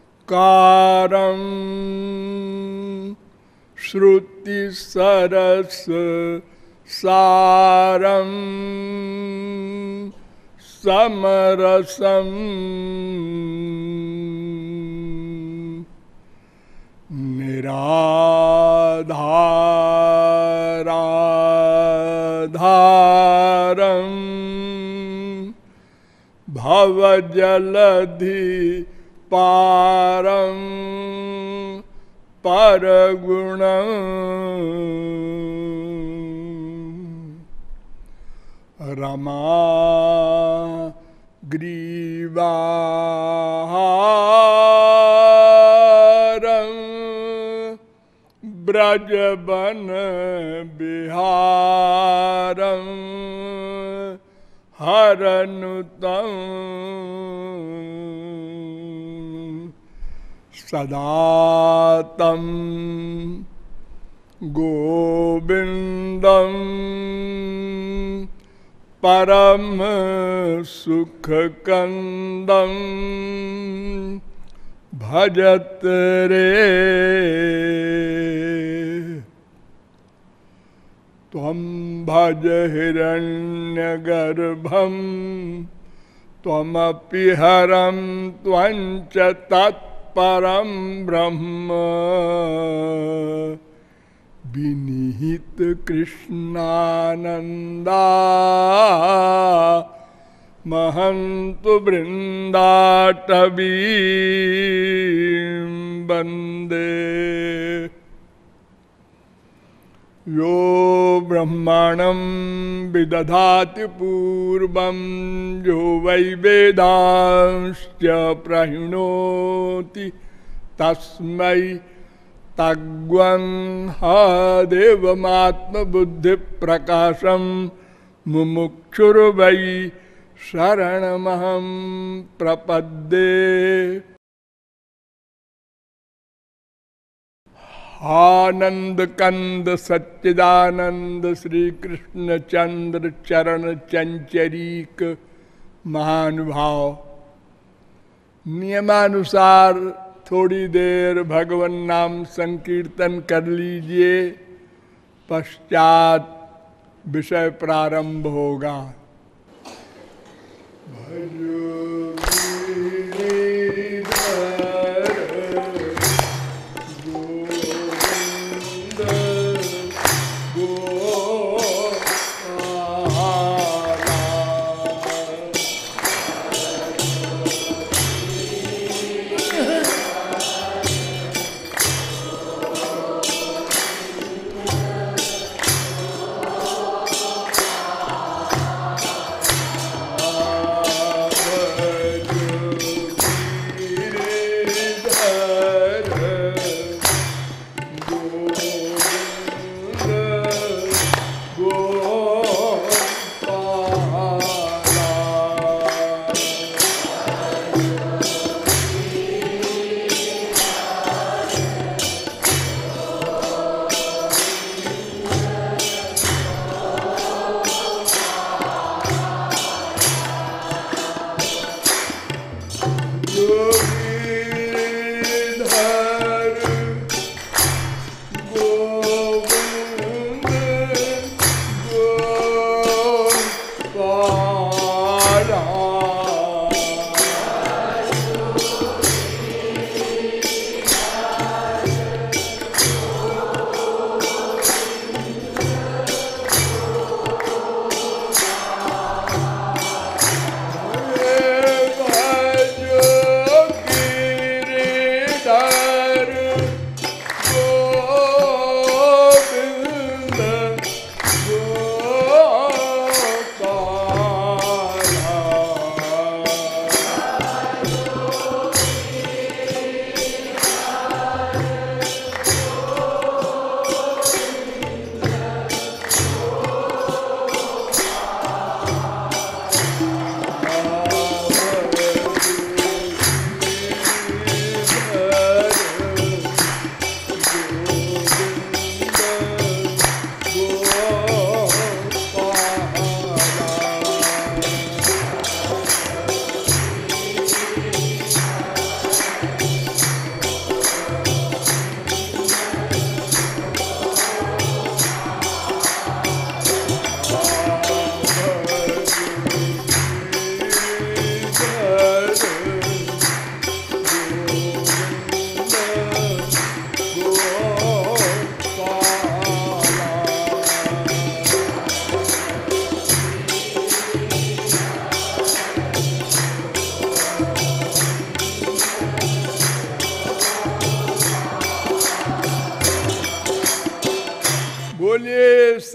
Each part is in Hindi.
चिदानन्दाकारं श्रुतिसरस सारं समरसम् निराधाराधारम् भवजलधि पारं परगुण। रमा ग्रीवाहारं ब्रजबन बिहारं हरनुतं सदा तं गोविन्दम् परम सुख कंदम भजत रे। तम भज हिरण्यगर्भम तमपि हरम त्वंच तत्परम ब्रह्म। विनिहित महंतु वृंदाटवी वंदे यो ब्रह्मणं विदधाति पूर्व जो वै वेदांश्च प्रहिणोति, तस्मै तग्वन्देवत्मबुद्धि प्रकाशम मुमुक्षुर्वै शरणमहं प्रपद्ये। आनंद कंद सच्चिदानंद श्री कृष्ण चंद्र चरण चंचरीक महानुभाव। नियमानुसार थोड़ी देर भगवान नाम संकीर्तन कर लीजिए, पश्चात विषय प्रारंभ होगा। Bhajyo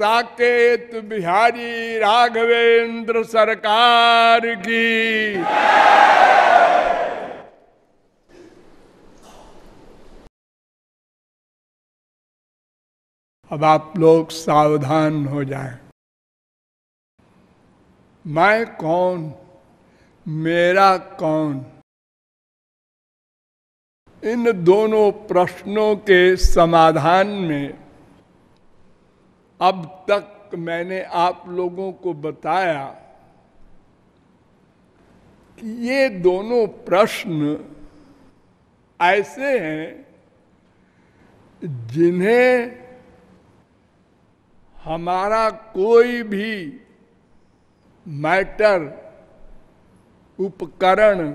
साकेत बिहारी राघवेंद्र सरकार की। अब आप लोग सावधान हो जाएँ। मैं कौन? मेरा कौन? इन दोनों प्रश्नों के समाधान में अब तक मैंने आप लोगों को बताया कि ये दोनों प्रश्न ऐसे हैं जिन्हें हमारा कोई भी मैटर, उपकरण,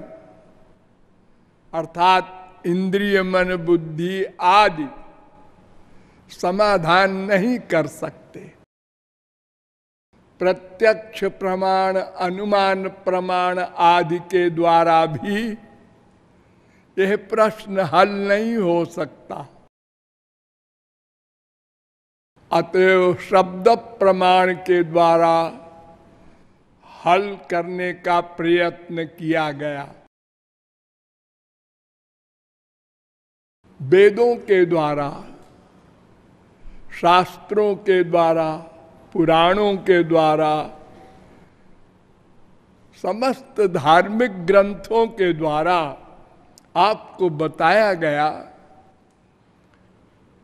अर्थात इंद्रिय मन बुद्धि आदि समाधान नहीं कर सकते। प्रत्यक्ष प्रमाण, अनुमान प्रमाण आदि के द्वारा भी यह प्रश्न हल नहीं हो सकता। अतएव शब्द प्रमाण के द्वारा हल करने का प्रयत्न किया गया। वेदों के द्वारा शास्त्रों के द्वारा, पुराणों के द्वारा, समस्त धार्मिक ग्रंथों के द्वारा आपको बताया गया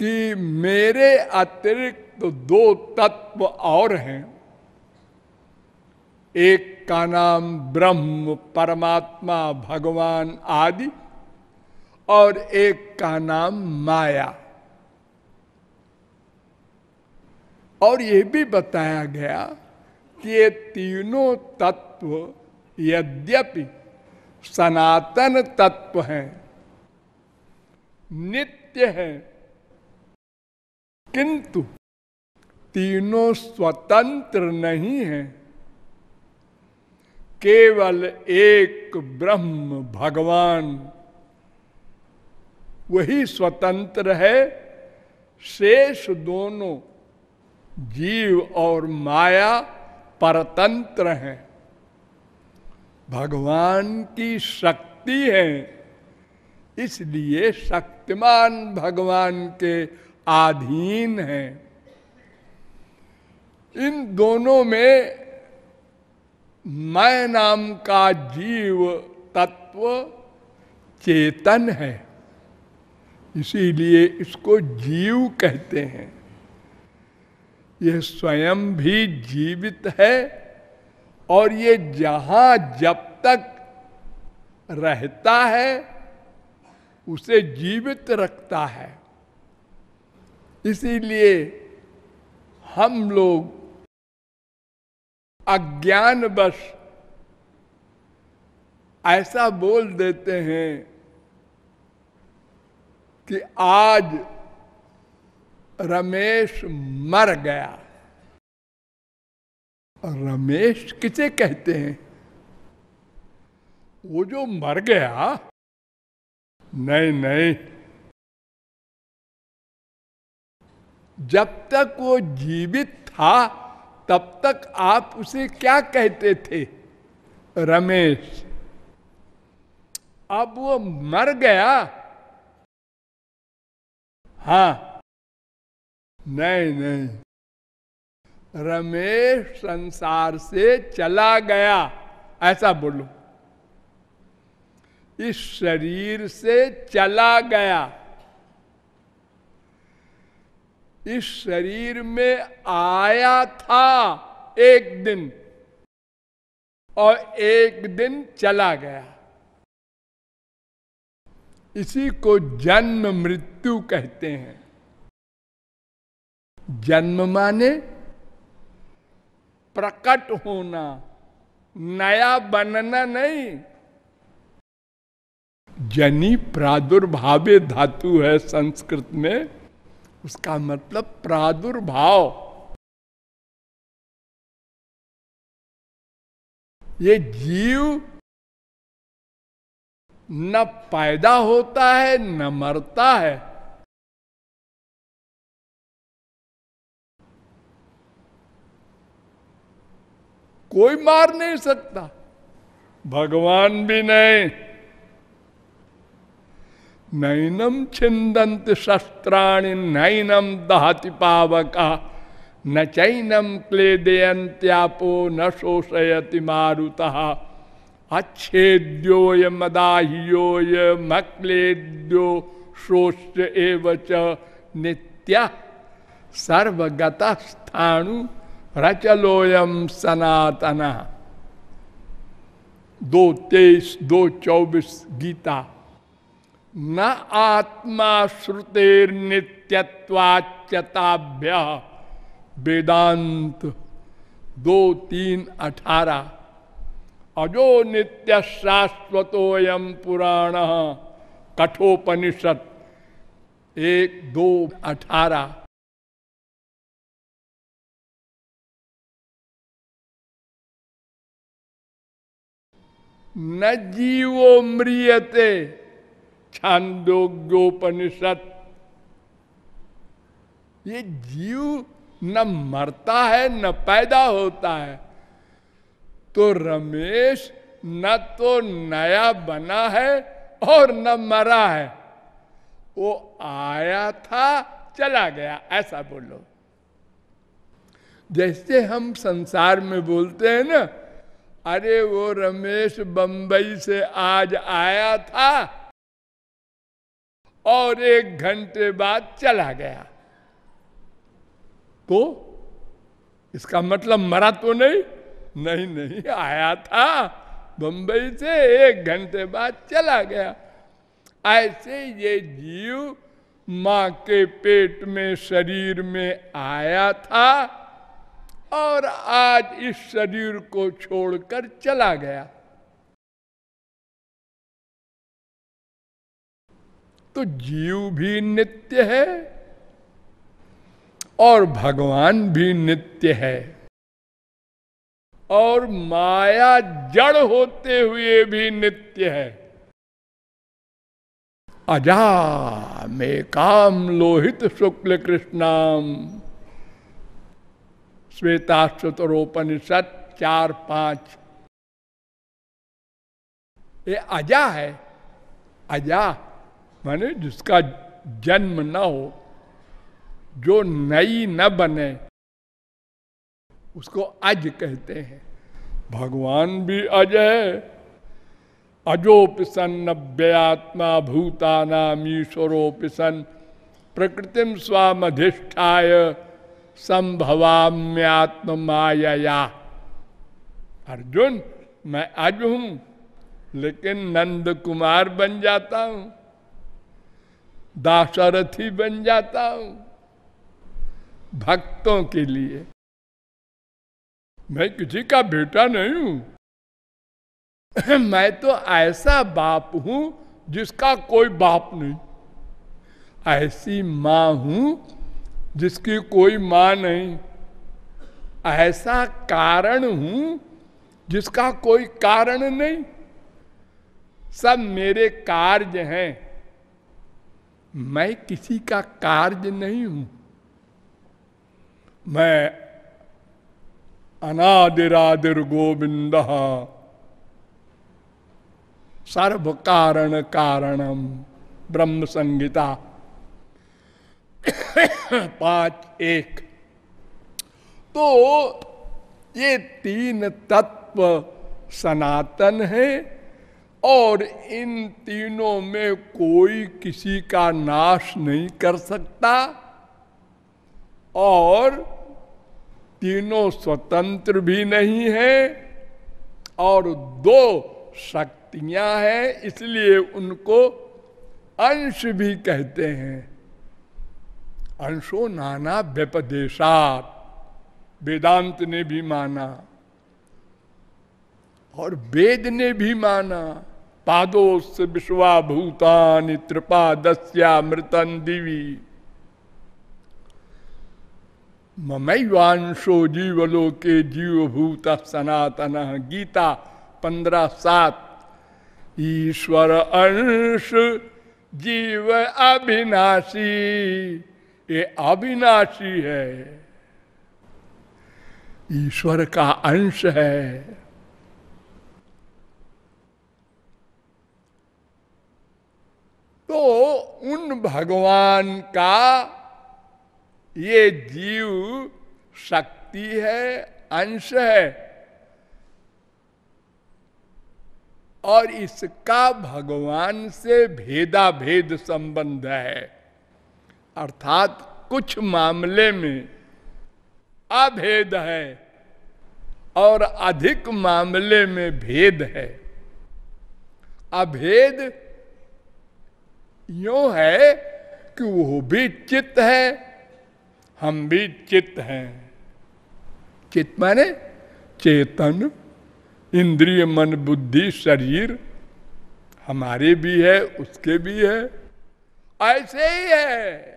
कि मेरे अतिरिक्त तो दो तत्व और हैं। एक का नाम ब्रह्म, परमात्मा, भगवान आदि, और एक का नाम माया। और यह भी बताया गया कि ये तीनों तत्व यद्यपि सनातन तत्व हैं, नित्य हैं, किंतु तीनों स्वतंत्र नहीं हैं। केवल एक ब्रह्म भगवान, वही स्वतंत्र है, शेष दोनों जीव और माया परतंत्र हैं। भगवान की शक्ति है, इसलिए शक्तिमान भगवान के आधीन है। इन दोनों में मैं नाम का जीव तत्व चेतन है, इसीलिए इसको जीव कहते हैं। यह स्वयं भी जीवित है और ये जहाँ जब तक रहता है, उसे जीवित रखता है। इसीलिए हम लोग अज्ञान अज्ञानवश ऐसा बोल देते हैं कि आज रमेश मर गया। रमेश किसे कहते हैं? वो जो मर गया, नहीं नहीं। जब तक वो जीवित था, तब तक आप उसे क्या कहते थे? रमेश। अब वो मर गया। हा। नहीं नहीं। रमेश संसार से चला गया। ऐसा बोलो। इस शरीर से चला गया। इस शरीर में आया था एक दिन और एक दिन चला गया। इसी को जन्म मृत्यु कहते हैं। जन्म माने प्रकट होना, नया बनना नहीं। जनी प्रादुर्भावे धातु है संस्कृत में, उसका मतलब प्रादुर्भाव। ये जीव न पैदा होता है, न मरता है। कोई मार नहीं सकता। भगवान भी नहीं। नैनम छिंदंत शस्त्राणी नैनम दहति पावका, न चैनम क्लेदयंत्यापो न शोषयति मारुता। अच्छेद्योय मदाह्योय मक्लेद्यो शोष्य एवच नित्य सर्वगत स्थाणु रचलोयम सनातन। दो तेईस, दो चौबीस गीता। न आत्मा श्रुतेर वेदांत दो तीन अठारह। अजो नित्य शाश्वतोयम पुराण। कठोपनिषद एक दो अठारह। न जीवो म्रियते। छांदोग्योपनिषद। ये जीव न मरता है, न पैदा होता है। तो रमेश न तो नया बना है और न मरा है। वो आया था, चला गया, ऐसा बोलो। जैसे हम संसार में बोलते हैं ना अरे वो रमेश बंबई से आज आया था और एक घंटे बाद चला गया। तो इसका मतलब मरा तो नहीं? नहीं नहीं, आया था बंबई से, एक घंटे बाद चला गया। ऐसे ये जीव माँ के पेट में, शरीर में आया था। और आज इस शरीर को छोड़कर चला गया। तो जीव भी नित्य है और भगवान भी नित्य है। और माया जड़ होते हुए भी नित्य है। अजा में काम लोहित शुक्ल कृष्णाम। श्वेताश्वतरोपनिषद चार पाँच। ये अजा है। अजा माने जिसका जन्म न हो, जो नई न बने, उसको अज कहते हैं। भगवान भी अज है। अजोपिसन नव्यात्मा भूतानाम ईश्वरोपिसन प्रकृतिम स्वामधिष्ठाय। संभवाम्यात्म माया अर्जुन, मैं अज हूँ, लेकिन नंद कुमार बन जाता हूँ, दाशरथी बन जाता हूँ, भक्तों के लिए। मैं किसी का बेटा नहीं हूँ। मैं तो ऐसा बाप हूँ जिसका कोई बाप नहीं। ऐसी माँ हूँ जिसकी कोई माँ नहीं। ऐसा कारण हूँ जिसका कोई कारण नहीं। सब मेरे कार्य हैं। मैं किसी का कार्य नहीं हूँ। मैं अनादिरादिर गोविंद। सर्व कारण कारणम ब्रह्म संगीता पाँच एक। तो ये तीन तत्व सनातन है और इन तीनों में कोई किसी का नाश नहीं कर सकता और तीनों स्वतंत्र भी नहीं है और दो शक्तियाँ हैं, इसलिए उनको अंश भी कहते हैं। अंशो नाना व्यपदेशात। वेदांत ने भी माना और वेद ने भी माना पादोस विश्वाभूतान त्रिपादस्या मृतन दिवी। ममैवांशो जीवलो के जीवभूत सनातन। गीता पंद्रह सात, ईश्वर अंश जीव अविनाशी ये अविनाशी है। ईश्वर का अंश है। तो उन भगवान का ये जीव शक्ति है, अंश है। और इसका भगवान से भेदा भेद संबंध है। अर्थात कुछ मामले में अभेद है और अधिक मामले में भेद है। अभेद यो है कि वो भी चित्त है, हम भी चित्त हैं। चित्त माने चेतन, इंद्रिय मन बुद्धि शरीर, हमारे भी है, उसके भी है, ऐसे ही है।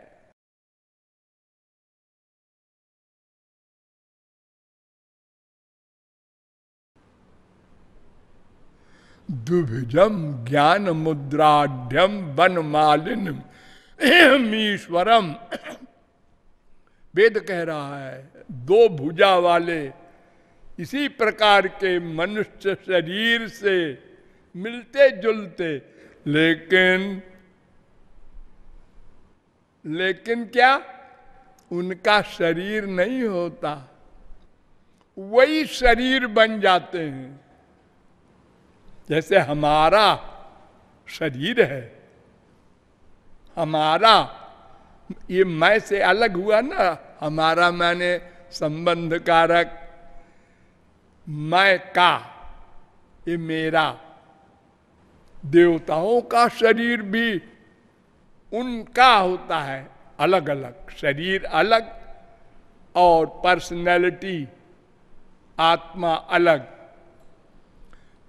दुभिजम ज्ञान मुद्राढ़ वन मालिन ईश्वरम। वेद कह रहा है, दो भुजा वाले इसी प्रकार के मनुष्य शरीर से मिलते जुलते, लेकिन लेकिन क्या उनका शरीर नहीं होता? वही शरीर बन जाते हैं। जैसे हमारा शरीर है, हमारा, ये मैं से अलग हुआ ना, हमारा मैंने संबंध कारक, मैं का, ये मेरा। देवताओं का शरीर भी उनका होता है अलग अलग शरीर अलग और पर्सनैलिटी आत्मा अलग।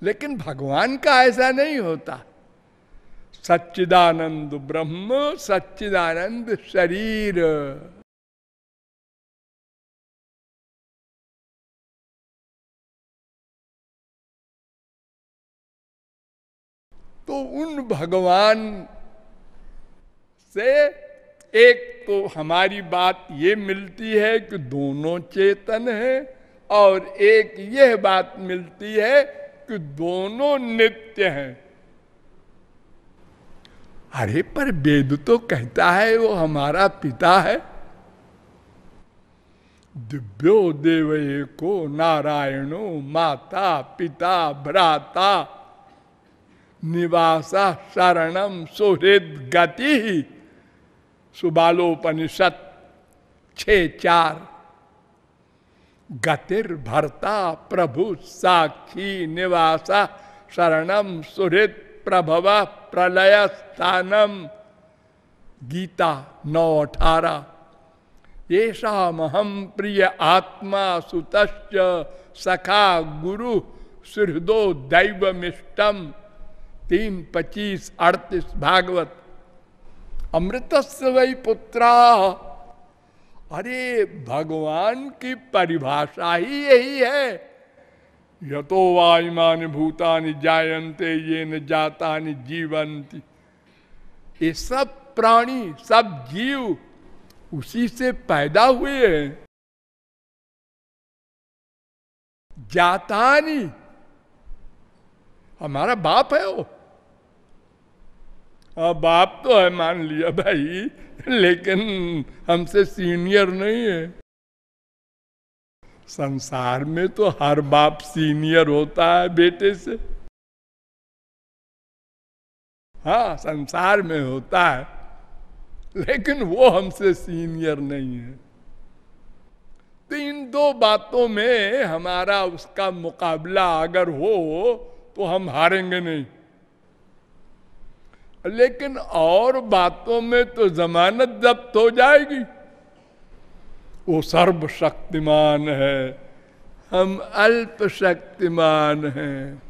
लेकिन भगवान का ऐसा नहीं होता। सच्चिदानंद ब्रह्म, सच्चिदानंद शरीर। तो उन भगवान से एक तो हमारी बात ये मिलती है कि दोनों चेतन है और एक यह बात मिलती है कि दोनों नित्य हैं। अरे, पर वेद तो कहता है, वो हमारा पिता है। दिव्यो देव को नारायणो, माता, पिता, भ्राता, निवासा शरणम सुहृद, गति सुबालोपनिषद छ, चार। गतिर भरता प्रभु साक्षी निवासा शरणम सुहृद प्रभव प्रलय स्थानम। गीता नौ अठारह। ये महम प्रिय आत्मा सुत सखा गुरु सुहृदो दैव मिष्टम तीन पच्चीस अड़तीस भागवत। अमृत वही पुत्रा अरे, भगवान की परिभाषा ही यही है। यतो वायुमान भूतानि जायन्ते ये न जाता जीवंती ये सब प्राणी, सब जीव उसी से पैदा हुए हैं। जाता हमारा बाप है वो। बाप तो है मान लिया भाई, लेकिन हमसे सीनियर नहीं है। संसार में तो हर बाप सीनियर होता है बेटे से। हाँ संसार में होता है, लेकिन वो हमसे सीनियर नहीं है। तो इन दो बातों में हमारा उसका मुकाबला अगर हो तो हम हारेंगे नहीं। लेकिन और बातों में तो जमानत जब्त हो जाएगी। वो सर्वशक्तिमान है। हम अल्प शक्तिमान हैं।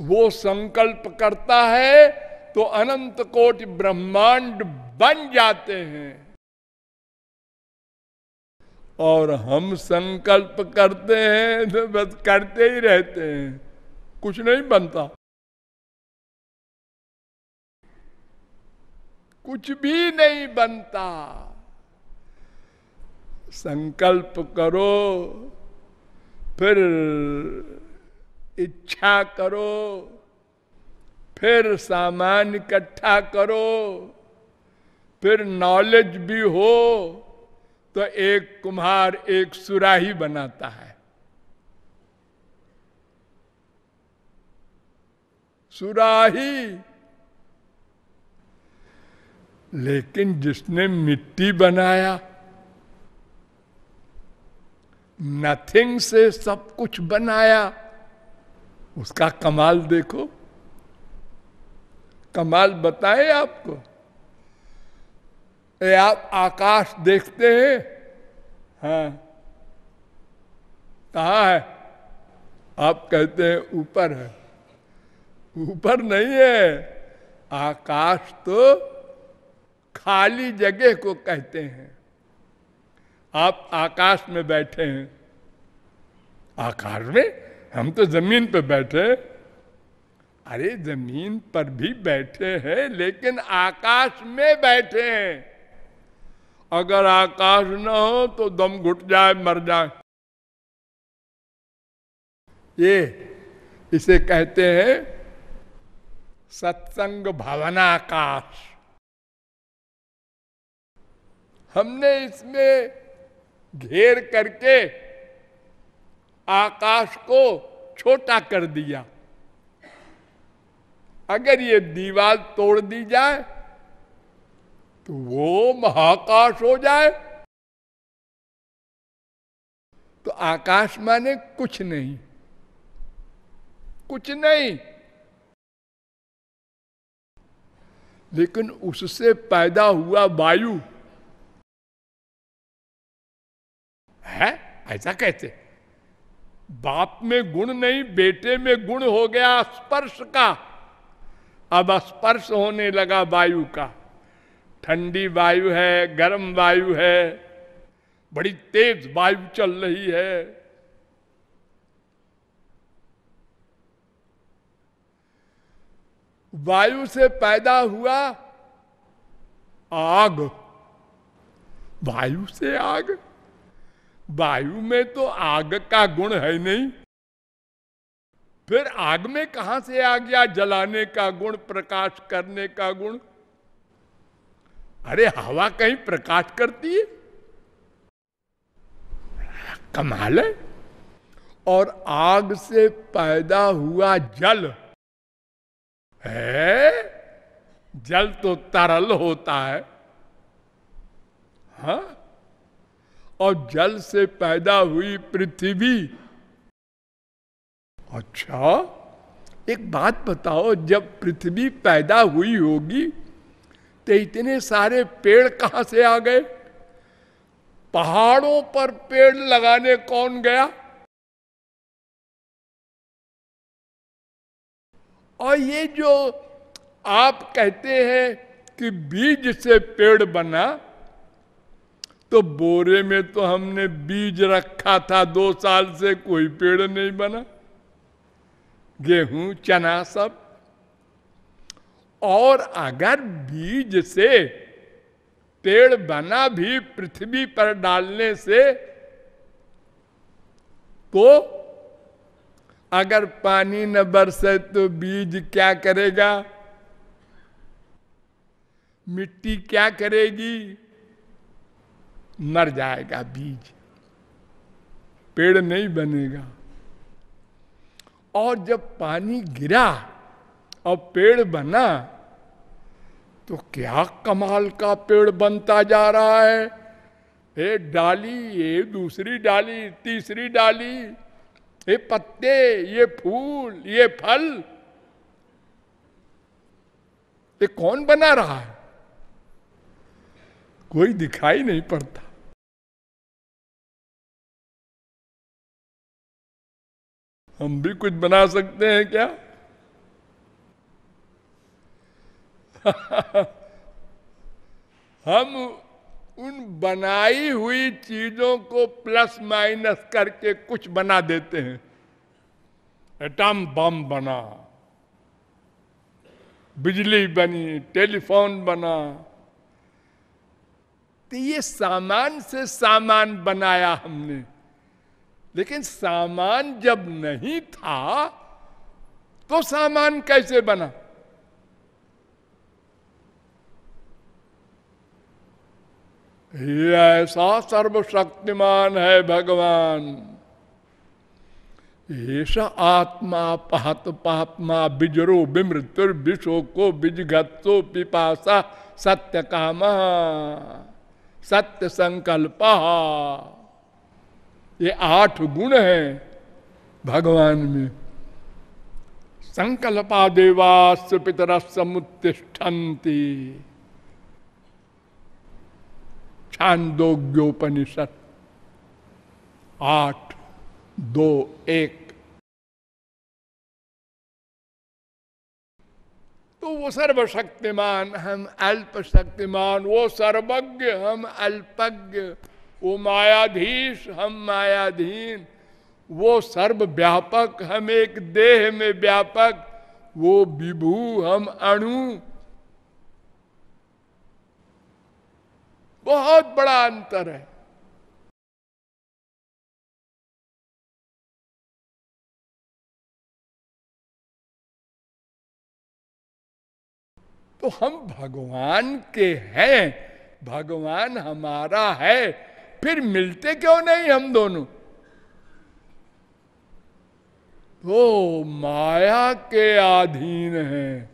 वो संकल्प करता है तो अनंत कोटि ब्रह्मांड बन जाते हैं। और हम संकल्प करते हैं तो बस करते ही रहते हैं। कुछ नहीं बनता। कुछ भी नहीं बनता। संकल्प करो, फिर इच्छा करो, फिर सामान इकट्ठा करो, फिर नॉलेज भी हो तो एक कुम्हार एक सुराही बनाता है। सुराही। लेकिन जिसने मिट्टी बनाया नथिंग से सब कुछ बनाया, उसका कमाल देखो। कमाल बताए आपको। ए, आप आकाश देखते हैं? हाँ। कहा है? आप कहते हैं ऊपर है। ऊपर नहीं है। आकाश तो खाली जगह को कहते हैं। आप आकाश में बैठे हैं। आकाश में? हम तो ज़मीन पे बैठे अरे, ज़मीन पर भी बैठे हैं, लेकिन आकाश में बैठे हैं। अगर आकाश न हो तो दम घुट जाए, मर जाए। ये इसे कहते हैं सत्संग भावना भावनाकाश। हमने इसमें घेर करके आकाश को छोटा कर दिया। अगर ये दीवार तोड़ दी जाए तो वो महाकाश हो जाए। तो आकाश माने कुछ नहीं। कुछ नहीं। लेकिन उससे पैदा हुआ वायु। है? ऐसा कहते बाप में गुण नहीं, बेटे में गुण हो गया स्पर्श का। अब स्पर्श होने लगा वायु का। ठंडी वायु है, गर्म वायु है, बड़ी तेज वायु चल रही है। वायु से पैदा हुआ आग। वायु से आग? वायु में तो आग का गुण है नहीं। फिर आग में कहाँ से आ गया? जलाने का गुण, प्रकाश करने का गुण। अरे, हवा कहीं प्रकाश करती है? कमाल है। और आग से पैदा हुआ जल। है? जल तो तरल होता है। हा? और जल से पैदा हुई पृथ्वी। अच्छा एक बात बताओ, जब पृथ्वी पैदा हुई होगी तो इतने सारे पेड़ कहाँ से आ गए? पहाड़ों पर पेड़ लगाने कौन गया? और ये जो आप कहते हैं कि बीज से पेड़ बना तो बोरे में तो हमने बीज रखा था, दो साल से कोई पेड़ नहीं बना। गेहूँ, चना सब। और अगर बीज से पेड़ बना भी पृथ्वी पर डालने से तो अगर पानी न बरसे तो बीज क्या करेगा? मिट्टी क्या करेगी? मर जाएगा बीज। पेड़ नहीं बनेगा। और जब पानी गिरा और पेड़ बना तो क्या कमाल का पेड़ बनता जा रहा है? ये डाली ये दूसरी डाली, तीसरी डाली ये पत्ते, ये फूल, ये फल, ये कौन बना रहा है? कोई दिखाई नहीं पड़ता। हम भी कुछ बना सकते हैं क्या? हम उन बनाई हुई चीज़ों को प्लस माइनस करके कुछ बना देते हैं। एटम बम बना, बिजली बनी टेलीफोन बना। तो ये सामान से सामान बनाया हमने। लेकिन सामान जब नहीं था तो सामान कैसे बना? ये ऐसा सर्वशक्तिमान है भगवान। ऐसा आत्मा पात पापमा बिजरो विमृत्युर विशो को बिजगत्सो पिपासा सत्य काम सत्य संकल्प ये आठ गुण हैं भगवान में। संकल्पा देवास पितर समुत्तिष्ठन्ति छांदोग्योपनिषद। आठ, दो, एक। तो वो सर्वशक्तिमान, हम अल्प शक्तिमान वो सर्वज्ञ, हम अल्पज्ञ, वो मायाधीश, हम मायाधीन, वो सर्व व्यापक हम एक देह में व्यापक, वो विभू, हम अणु बहुत बड़ा अंतर है। तो हम भगवान के हैं, भगवान हमारा है, फिर मिलते क्यों नहीं हम दोनों? वो माया के अधीन है,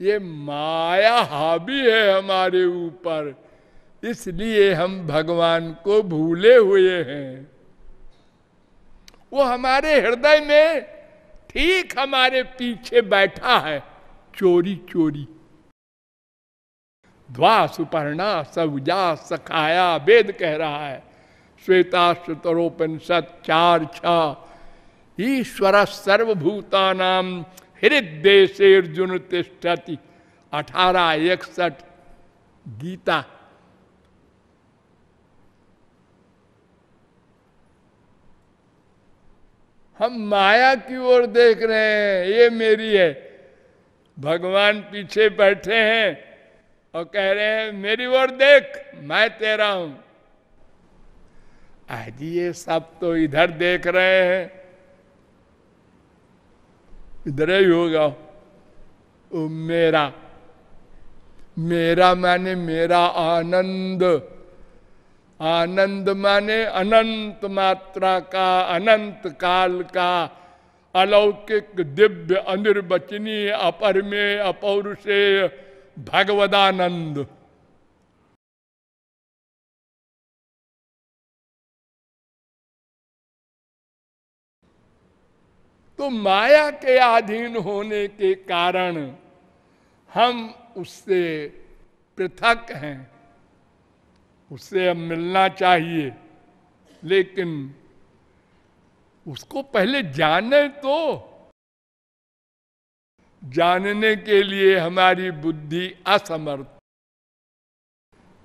ये माया हावी है हमारे ऊपर। इसलिए हम भगवान को भूले हुए हैं। वो हमारे हृदय में ठीक हमारे पीछे बैठा है, चोरी चोरी। ध्वा सुपर्णा सवजा सखाया, वेद कह रहा है। श्वेता श्वेताश्वतरोपनिषद चार छ, ईश्वर सर्वभूता नाम हृदय से अर्जुन तिष्ठति। अठारह इकसठ गीता। हम माया की ओर देख रहे हैं, ये मेरी है। भगवान पीछे बैठे हैं और कह रहे हैं, मेरी ओर देख, मैं तेरा हूँ। आज ये सब तो इधर देख रहे हैं। इधर ही होगा। मेरा मेरा माने मेरा आनंद। आनंद माने अनंत मात्रा का, अनंत काल का। अलौकिक, दिव्य, अनिर्वचनीय, अपरमेय, अपौरुषेय, भगवदानंद। तो माया के अधीन होने के कारण हम उससे पृथक हैं। उससे मिलना चाहिए। लेकिन उसको पहले जाने तो। जानने के लिए हमारी बुद्धि असमर्थ।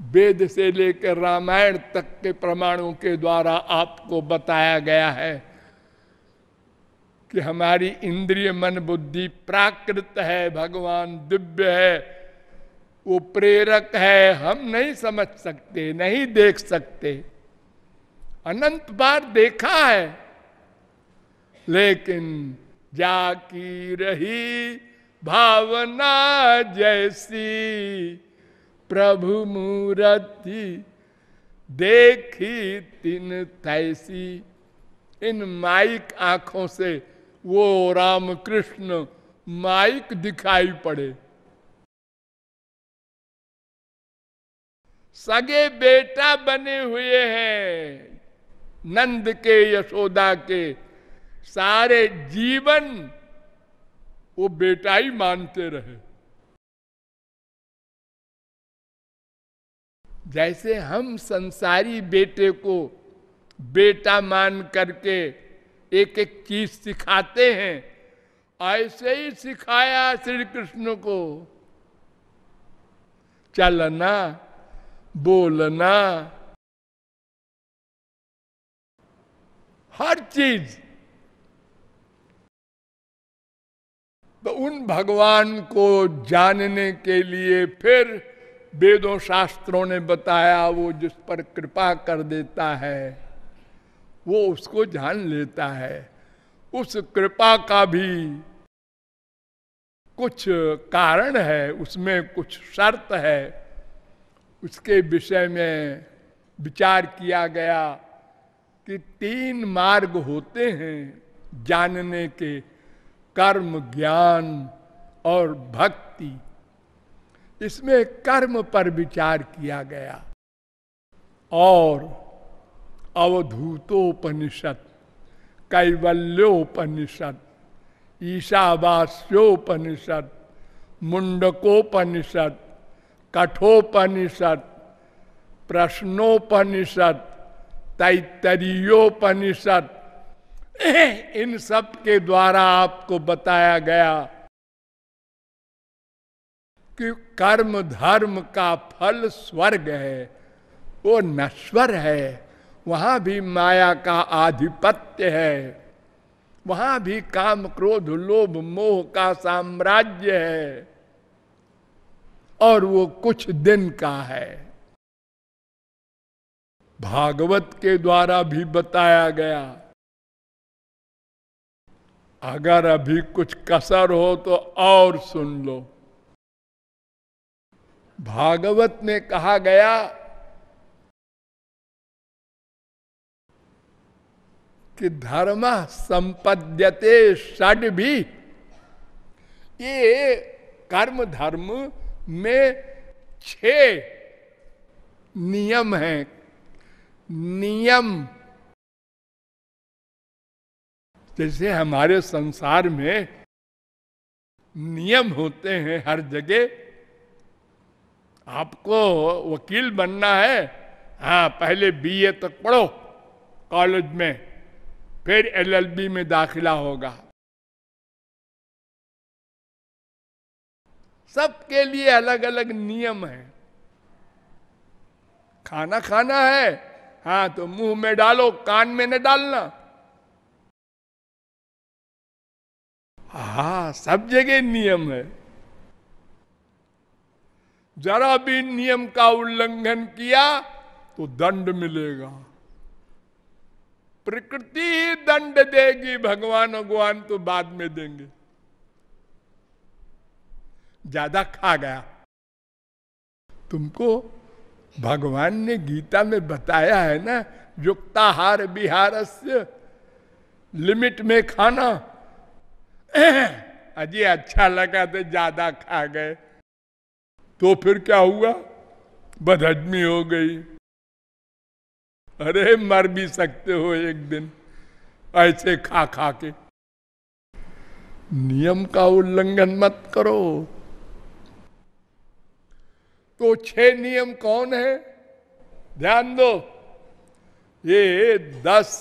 वेद से लेकर रामायण तक के प्रमाणों के द्वारा आपको बताया गया है कि हमारी इंद्रिय मन बुद्धि प्राकृत है, भगवान दिव्य है। वो प्रेरक है, हम नहीं समझ सकते, नहीं देख सकते। अनंत बार देखा है, लेकिन जाकी रही भावना जैसी, प्रभु मूर्ति देखी तीन तैसी। इन माइक आँखों से वो राम कृष्ण माइक दिखाई पड़े। सगे बेटा बने हुए हैं। नंद के, यशोदा के। सारे जीवन वो बेटा ही मानते रहे। जैसे हम संसारी बेटे को बेटा मान करके एक एक चीज़ सिखाते हैं, ऐसे ही सिखाया श्री कृष्ण को। चलना बोलना। हर चीज़। तो उन भगवान को जानने के लिए फिर वेदों शास्त्रों ने बताया, वो जिस पर कृपा कर देता है, वो उसको जान लेता है। उस कृपा का भी कुछ कारण है, उसमें कुछ शर्त है। उसके विषय में विचार किया गया कि तीन मार्ग होते हैं जानने के, कर्म, ज्ञान और भक्ति। इसमें कर्म पर विचार किया गया। और अवधूतोपनिषद, कैवल्योपनिषद, ईशावास्योपनिषद, मुंडकोपनिषद कठोपनिषद, प्रश्नोपनिषद तैतरीयोपनिषद इन सब के द्वारा आपको बताया गया कि कर्म धर्म का फल स्वर्ग है, वो नश्वर है, वहाँ भी माया का आधिपत्य है, वहाँ भी काम क्रोध, लोभ, मोह का साम्राज्य है। और वो कुछ दिन का है। भागवत के द्वारा भी बताया गया, अगर अभी कुछ कसर हो तो और सुन लो। भागवत में कहा गया, कि धर्म संपद्यते षड भी, ये कर्म धर्म में छ नियम है। नियम। जैसे हमारे संसार में नियम होते हैं हर जगह। आपको वकील बनना है हाँ पहले बीए तक पढ़ो, कॉलेज में, फिर एलएलबी में दाखिला होगा। सबके लिए अलग अलग नियम है। खाना खाना है। हाँ तो मुँह में डालो, कान में न डालना। हा, सब जगह नियम है। जरा भी नियम का उल्लंघन किया तो दंड मिलेगा। प्रकृति ही दंड देगी, भगवान भगवान तो बाद में देंगे। ज़्यादा खा गया। तुमको भगवान ने गीता में बताया है ना, युक्ताहार बिहार से लिमिट में खाना। अजी अच्छा लगा तो ज़्यादा खा गए। तो फिर क्या हुआ? बदहजमी हो गई। अरे मर भी सकते हो एक दिन, ऐसे खा खा के। नियम का उल्लंघन मत करो। तो छह नियम कौन है? ध्यान दो। ये दस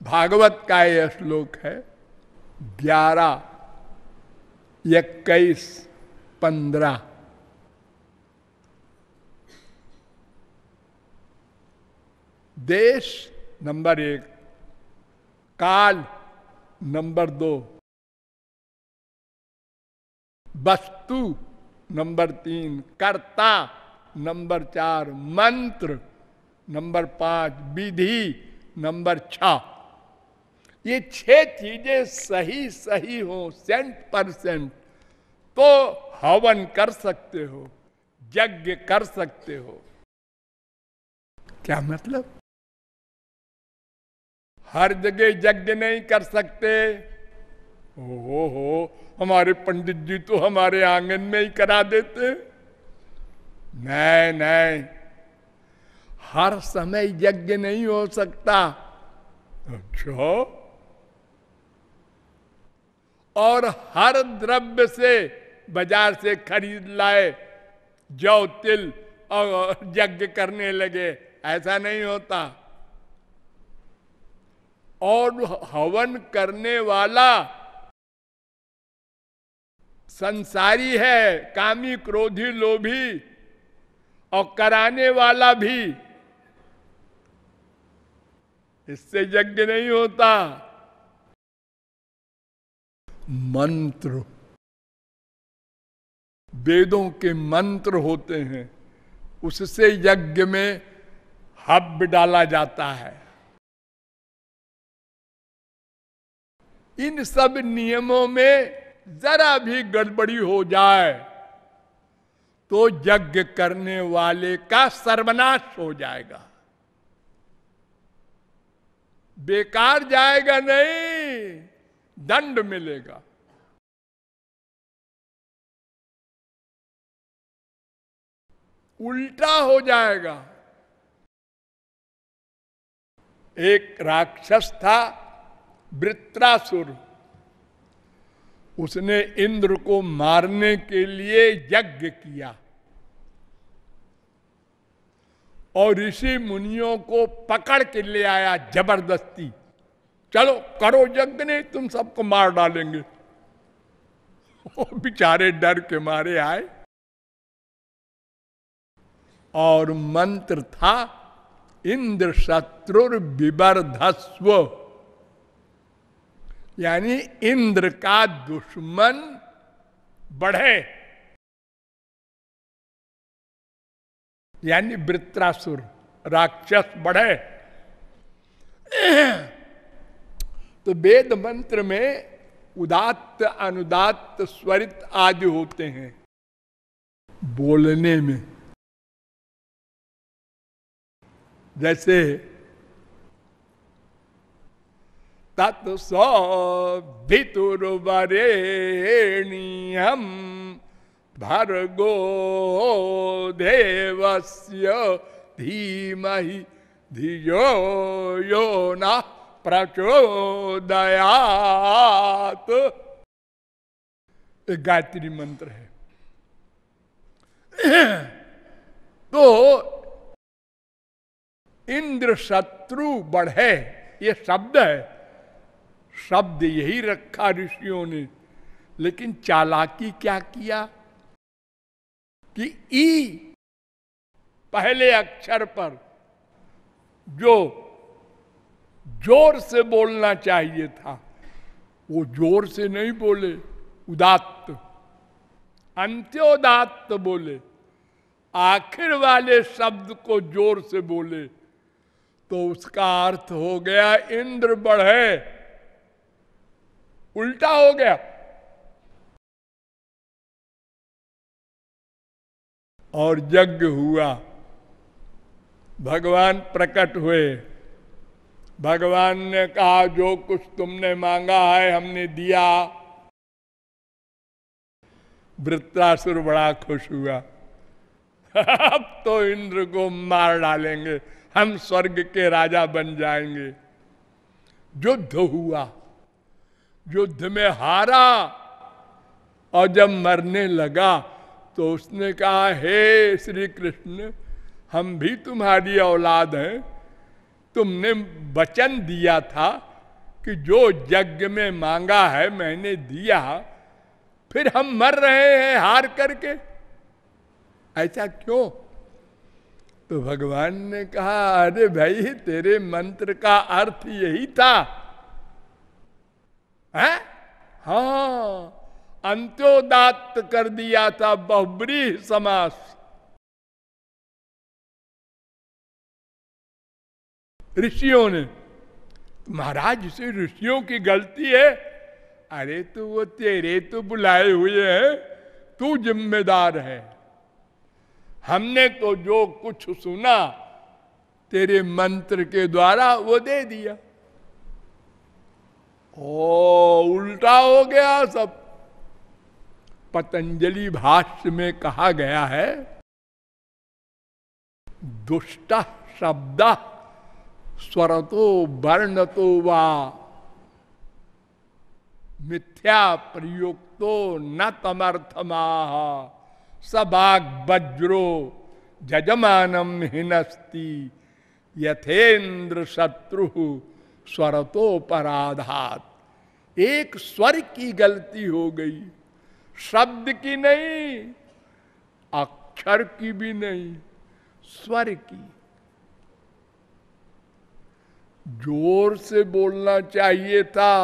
भागवत का यह श्लोक है, ग्यारह, इक्कीस, पंद्रह। देश नंबर एक, काल नंबर दो। वस्तु, नंबर तीन, कर्ता, नंबर चार, मंत्र, नंबर पाँच, विधि, नंबर छ। ये छह चीज़ें सही सही हो सेंट परसेंट तो हवन कर सकते हो, यज्ञ कर सकते हो। क्या मतलब? हर जगह यज्ञ नहीं कर सकते। हो हो हमारे पंडित जी तो हमारे आँगन में ही करा देते। नहीं नहीं, हर समय यज्ञ नहीं हो सकता। अच्छा? और हर द्रव्य से बाज़ार से खरीद लाए, जौ, तिल और यज्ञ करने लगे। ऐसा नहीं होता। और हवन करने वाला संसारी है, कामी, क्रोधी, लोभी और कराने वाला भी। इससे यज्ञ नहीं होता। मंत्र। वेदों के मंत्र होते हैं, उससे यज्ञ में हब डाला जाता है। इन सब नियमों में जरा भी गड़बड़ी हो जाए तो यज्ञ करने वाले का सर्वनाश हो जाएगा। बेकार जाएगा नहीं, दंड मिलेगा। उल्टा हो जाएगा। एक राक्षस था, वृत्रासुर। उसने इंद्र को मारने के लिए यज्ञ किया। और ऋषि मुनियों को पकड़ के ले आया ज़बरदस्ती। चलो करो यज्ञ, नहीं तुम सबको मार डालेंगे। बेचारे डर के मारे आए। और मंत्र था, इंद्र शत्रुर विवर्धस्व यानी इंद्र का दुश्मन बढ़े। यानी वृत्रासुर, राक्षस बढ़े। तो वेद मंत्र में उदात्त, अनुदात्त, स्वरित आदि होते हैं बोलने में। जैसे तत्सवितुर्वरेण्यम भर्गो देवस्य धीमहि धियो यो न प्रचोदयात। गायत्री मंत्र है। तो इंद्र शत्रु बढ़े, ये शब्द है। शब्द यही रखा ऋषियों ने। लेकिन चालाकी क्या किया? कि ई पहले अक्षर पर जो ज़ोर से बोलना चाहिए था, वो ज़ोर से नहीं बोले, उदात्त, अंत्योदात्त बोले, आखिर वाले शब्द को ज़ोर से बोले तो उसका अर्थ हो गया, इंद्र बढ़े। उल्टा हो गया। और यज्ञ हुआ। भगवान प्रकट हुए। भगवान ने कहा, जो कुछ तुमने मांगा है, हमने दिया। वृत्रासुर बड़ा खुश हुआ। अब तो इंद्र को मार डालेंगे। हम स्वर्ग के राजा बन जाएँगे। युद्ध हुआ। युद्ध में हारा। और जब मरने लगा तो उसने कहा, हे श्री कृष्ण हम भी तुम्हारी औलाद हैं। तुमने वचन दिया था कि जो यज्ञ में मांगा है, मैंने दिया। फिर हम मर रहे हैं हार करके। ऐसा क्यों? तो भगवान ने कहा, अरे भाई, तेरे मंत्र का अर्थ यही था है? हाँ अंत्योदात कर दिया था बहुबरी समास। ऋषियों ने, महाराज, इसे ऋषियों की गलती है? अरे तो वो तेरे तो बुलाए हुए हैं, तू जिम्मेदार है। हमने तो जो कुछ सुना, तेरे मंत्र के द्वारा वो दे दिया। ओ, उल्टा हो गया सब। पतंजलि भाष्य में कहा गया है, दुष्ट शब्द स्वर स्वरतो वर्णतो वा, मिथ्या प्रयुक्तो न तमर्थमा सबाग वज्रो जजमानम हिनस्ती यथेन्द्र शत्रु स्वरतो पराधात एक स्वर की गलती हो गई, शब्द की नहीं, अक्षर की भी नहीं, स्वर की। ज़ोर से बोलना चाहिए था।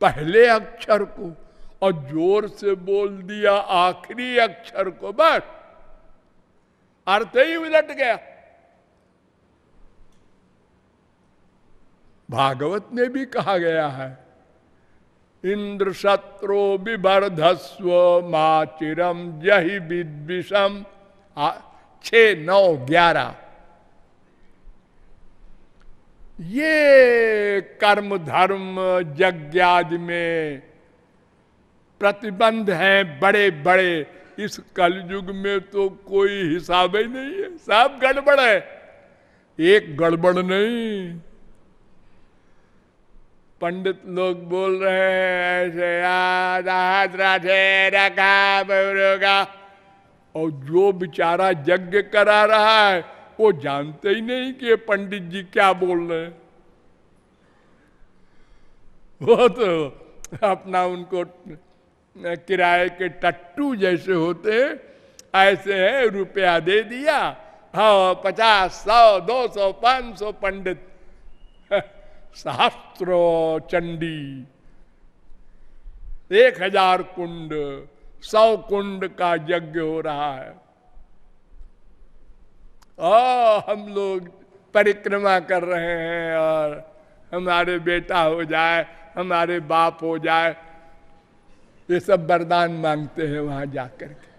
पहले अक्षर को और ज़ोर से बोल दिया, आखिरी अक्षर को बस। अर्थ ही उलट गया। भागवत में भी कहा गया है इंद्र शत्रु विवर्धस्व माचिरम, जही विद्विषम छ, नौ, ग्यारह। ये कर्म, धर्म यज्ञादि में प्रतिबंध हैं बड़े बड़े इस कलयुग में तो कोई हिसाब ही नहीं है। सब गड़बड़ है। एक गड़बड़ नहीं। पंडित लोग बोल रहे हैं, ऐसे रखा और जो बेचारा यज्ञ करा रहा है, वो जानते ही नहीं कि पंडित जी क्या बोल रहे हैं। वो तो अपना उनको किराए के टट्टू जैसे होते ऐसे है, रुपया दे दिया। हाँ पचास, सौ, दो सौ, पाँच सौ पंडित। शास्त्र चंडी। एक हज़ार कुंड, सौ कुंड का यज्ञ हो रहा है। ओ हम लोग परिक्रमा कर रहे हैं और हमारे बेटा हो जाए, हमारे बाप हो जाए ये सब वरदान मांगते हैं वहाँ जाकर के।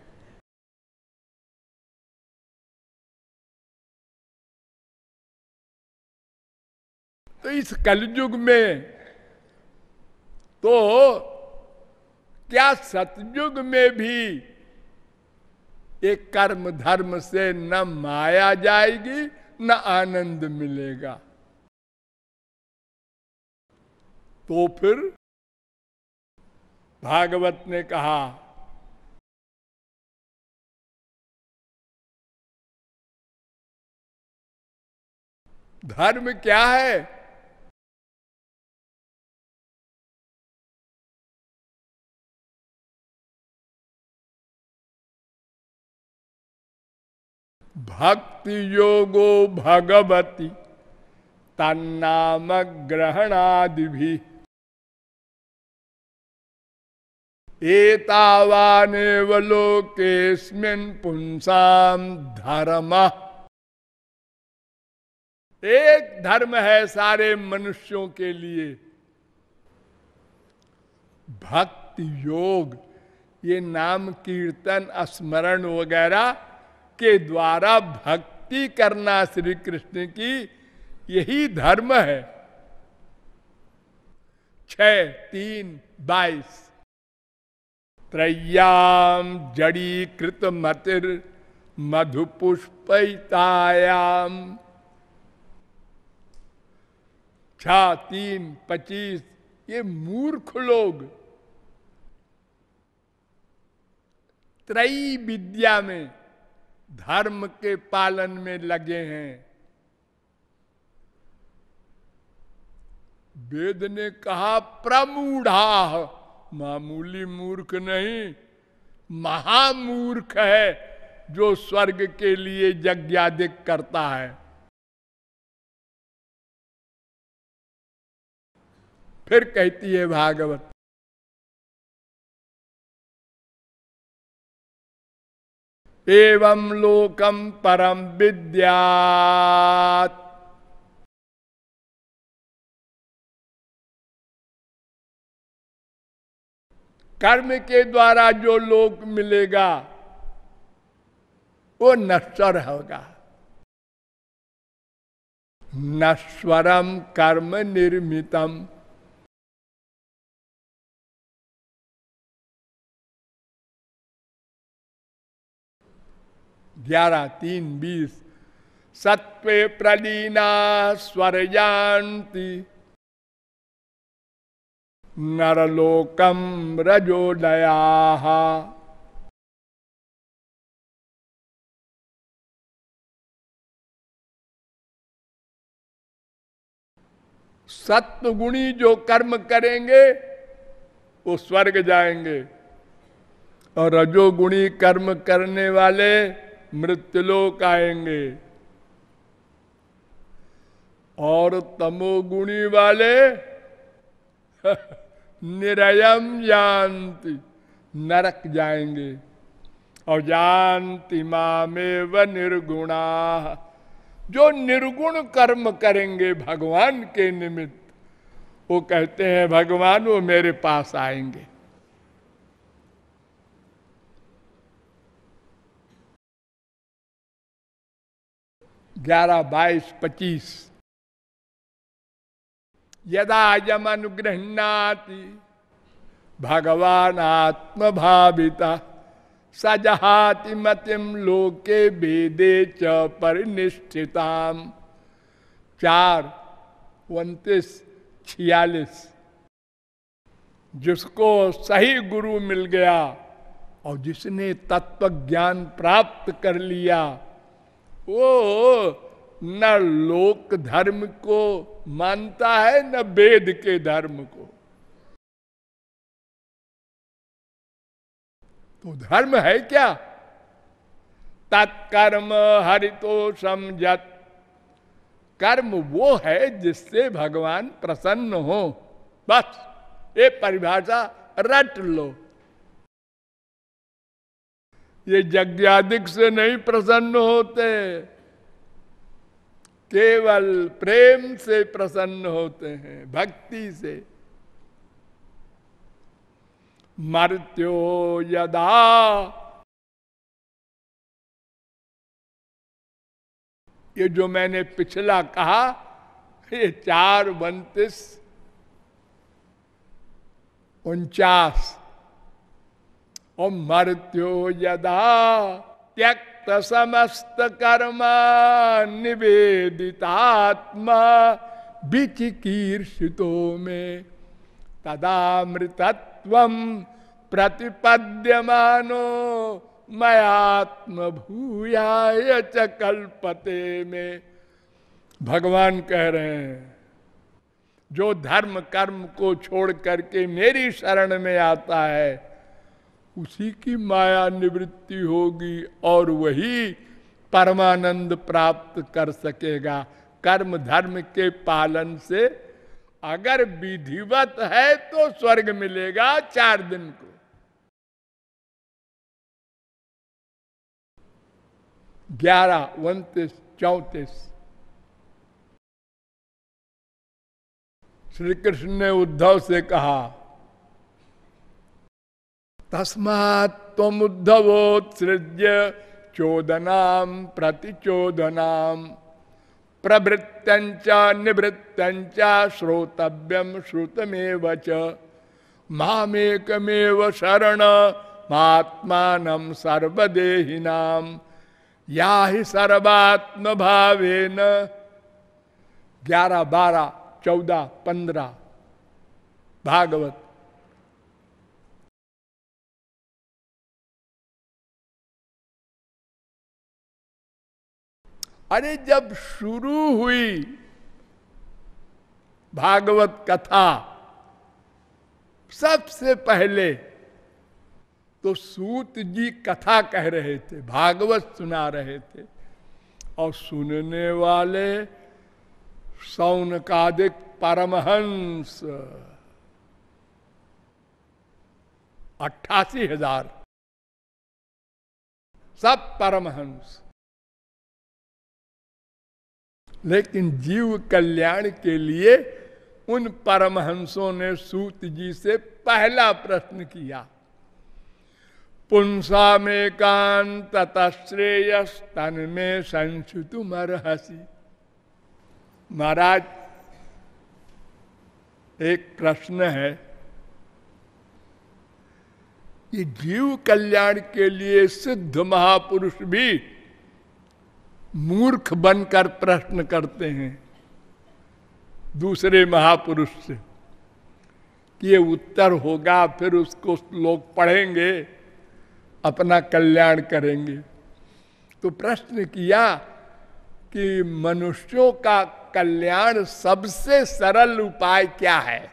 तो इस कलयुग में तो क्या सतयुग में भी एक कर्म धर्म से न माया जाएगी, न आनंद मिलेगा? तो फिर भागवत ने कहा धर्म क्या है? भक्ति योगो भगवती तन्नाम ग्रहणादि भी एतावानेव लोकेस्मिन् पुंसाम धर्म। एक धर्म है सारे मनुष्यों के लिए। भक्ति योग, ये नाम कीर्तन, स्मरण वगैरह के द्वारा भक्ति करना श्री कृष्ण की यही धर्म है। छ, तीन, बाईस। त्रय्याम जड़ी कृत मतिर मधुपुष्पयाम छ तीन पच्चीस ये मूर्ख लोग। त्रयी विद्या में, धर्म के पालन में लगे हैं। वेद ने कहा, प्रमूढ़ा। मामूली मूर्ख नहीं, महामूर्ख है जो स्वर्ग के लिए यज्ञादिक करता है। फिर कहती है भागवत, एवं लोकम परम विद्यात। कर्म के द्वारा जो लोक मिलेगा, वो नश्वर होगा। नश्वरम कर्म निर्मितम। ग्यारह, तीन, बीस। सत्व प्रलीना स्वरजाती नरलोकम रजोदया। सत्व गुणी जो कर्म करेंगे, वो स्वर्ग जाएँगे। और रजोगुणी कर्म करने वाले मृत्युलोक आएँगे। और तमोगुणी वाले निरयम जानती नरक जाएँगे। और जानती मामेव निर्गुणा। जो निर्गुण कर्म करेंगे भगवान के निमित्त, वो कहते हैं, भगवान, वो मेरे पास आएँगे। ग्यारह, बाईस, पच्चीस। यदा यम अनुग्रहणाति भगवान आत्म भाविता सजहाति मतिम लोके वेदे च परिनिष्ठिताम। चार, उन्तीस, छियालीस। जिसको सही गुरु मिल गया और जिसने तत्व ज्ञान प्राप्त कर लिया, वो न लोक धर्म को मानता है न वेद के धर्म को। तो धर्म है क्या? तत्कर्म हरितो समझत। कर्म वो है जिससे भगवान प्रसन्न हो। बस, ये परिभाषा रट लो। ये यज्ञाधिक से नहीं प्रसन्न होते। केवल प्रेम से प्रसन्न होते हैं, भक्ति से। मर्त्यो यदा ये जो मैंने पिछला कहा, ये चार बंतीस, उनचास, और मर्त्यो यदा त्यक्त समस्त कर्मा निवेदितात्मा बिचिकीर्षितो में। तदामृतत्व प्रतिपद्यमानो मयात्म भूयाय च कल्पते में। भगवान कह रहे हैं, जो धर्म कर्म को छोड़ करके मेरी शरण में आता है उसी की माया निवृत्ति होगी और वही परमानंद प्राप्त कर सकेगा। कर्म धर्म के पालन से अगर विधिवत है तो स्वर्ग मिलेगा चार दिन को। ग्यारह, उन्तीस, चौतीस। श्री कृष्ण ने उद्धव से कहा तस्मात् तम उद्धवोत्सृज्य चोदनाम प्रतिचोदनाम प्रवृत्तंच निवृत्तंच श्रोतव्यम श्रुतमेव च। मामेकमेव शरण महात्मान सर्वदेहिनाम या ही सर्वात्म भावेन ग्यारह, बारह, चौदह, पंद्रह, भागवत। अरे जब शुरू हुई भागवत कथा सबसे पहले तो सूत जी कथा कह रहे थे, भागवत सुना रहे थे। और सुनने वाले सौनकादिक परमहंस, अट्ठासी हज़ार। सब परमहंस। लेकिन जीव कल्याण के लिए उन परमहंसों ने सूत जी से पहला प्रश्न किया। पुंसा में कांत तश्रेयस स्तन में संशुतु मरहसी। महाराज, एक प्रश्न है ये जीव कल्याण के लिए सिद्ध महापुरुष भी मूर्ख बनकर प्रश्न करते हैं दूसरे महापुरुष से कि ये उत्तर होगा, फिर उसको लोग पढ़ेंगे, अपना कल्याण करेंगे। तो प्रश्न किया कि मनुष्यों का कल्याण सबसे सरल उपाय क्या है?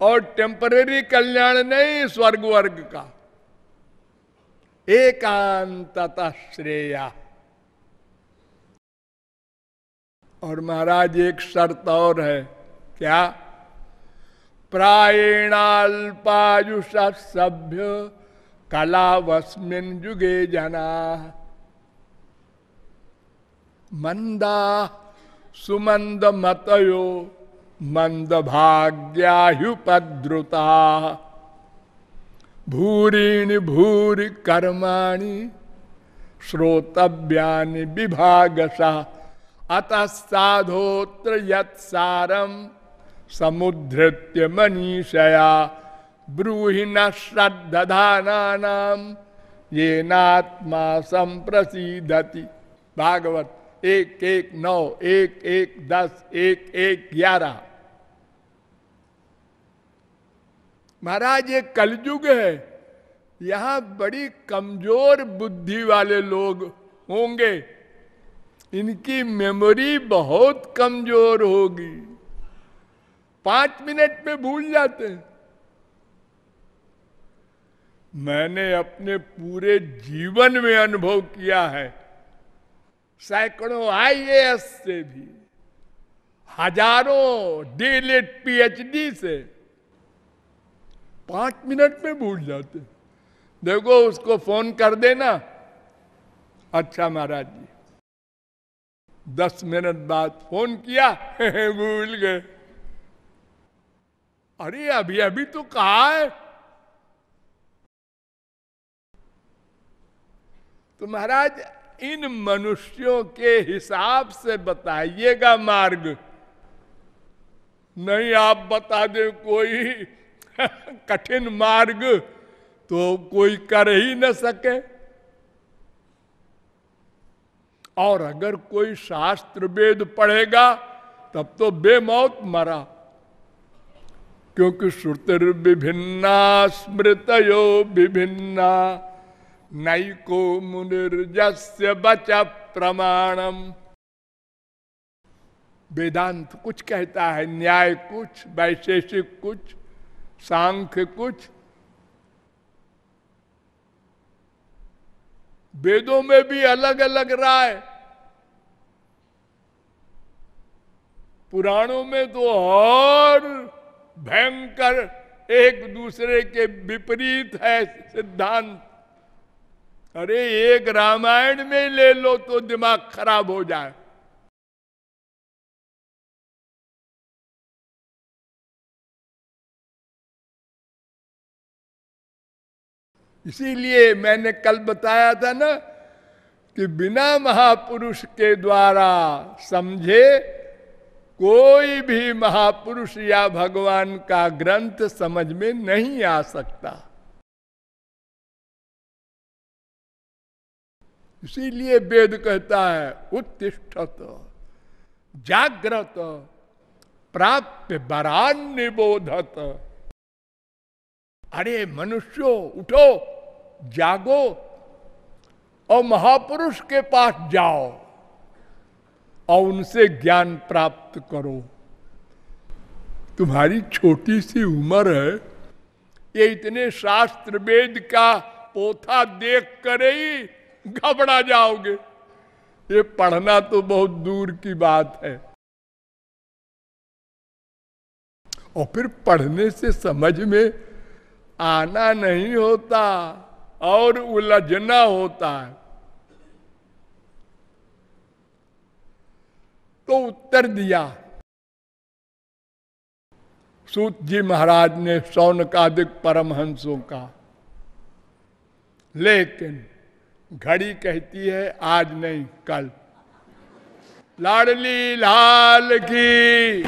और टेम्परेरी कल्याण नहीं, स्वर्ग वर्ग का। एकांत श्रेया। और महाराज, एक शर्त और है। क्या? प्रायणाल्पायुष सभ्य कलावस्मिन जुगे जना। मंदा सुमंद मतयो मंद भाग्याहुपद्रुता भूरिणी भूरि कर्माणि श्रोतव्यानि विभागसा। अतः साधोत्र यत्सारम समुद्रत्य मनीषया। ब्रूहि न श्रद्धाना ये नात्मा संप्रसिदति भागवत एक एक, नौ, एक एक, दस, एक एक, ग्यारह। महाराज, ये कलयुग है। यहाँ बड़ी कमज़ोर बुद्धि वाले लोग होंगे। इनकी मेमोरी बहुत कमज़ोर होगी। पाँच मिनट में भूल जाते हैं। मैंने अपने पूरे जीवन में अनुभव किया है। सैकड़ों आईएएस से भी, हज़ारों डीलिट पीएचडी से। पाँच मिनट में भूल जाते। देखो, उसको फ़ोन कर देना। अच्छा महाराज जी। दस मिनट बाद फ़ोन किया, भूल गए। अरे, अभी अभी तो कहा है। तो महाराज, इन मनुष्यों के हिसाब से बताइएगा मार्ग। नहीं, आप बता दे, कोई कठिन मार्ग तो कोई कर ही न सके। और अगर कोई शास्त्र वेद पढ़ेगा, तब तो बेमौत मरा। क्योंकि श्रुतिर विभिन्ना स्मृत स्मृतयो विभिन्ना, नैको मुनिर्जस्य बच प्रमाणम। वेदांत कुछ कहता है, न्याय कुछ, वैशेषिक कुछ सांख्य कुछ। वेदों में भी अलग अलग राय। पुराणों में तो और भयंकर एक दूसरे के विपरीत है सिद्धांत। अरे, एक रामायण में ले लो तो दिमाग खराब हो जाए। इसीलिए मैंने कल बताया था ना कि बिना महापुरुष के द्वारा समझे कोई भी महापुरुष या भगवान का ग्रंथ समझ में नहीं आ सकता। इसीलिए वेद कहता है, उत्तिष्ठत जागृत प्राप्त बरान निबोधत। अरे मनुष्यो, उठो, जागो और महापुरुष के पास जाओ और उनसे ज्ञान प्राप्त करो। तुम्हारी छोटी सी उम्र है, ये इतने शास्त्र वेद का पोथा देख कर ही घबरा जाओगे। ये पढ़ना तो बहुत दूर की बात है। और फिर पढ़ने से समझ में आना नहीं होता और उलझना होता है। तो उत्तर दिया। सूत जी महाराज ने सौनकादिक परमहंसों का। लेकिन घड़ी कहती है, आज नहीं, कल। लाडली लाल की।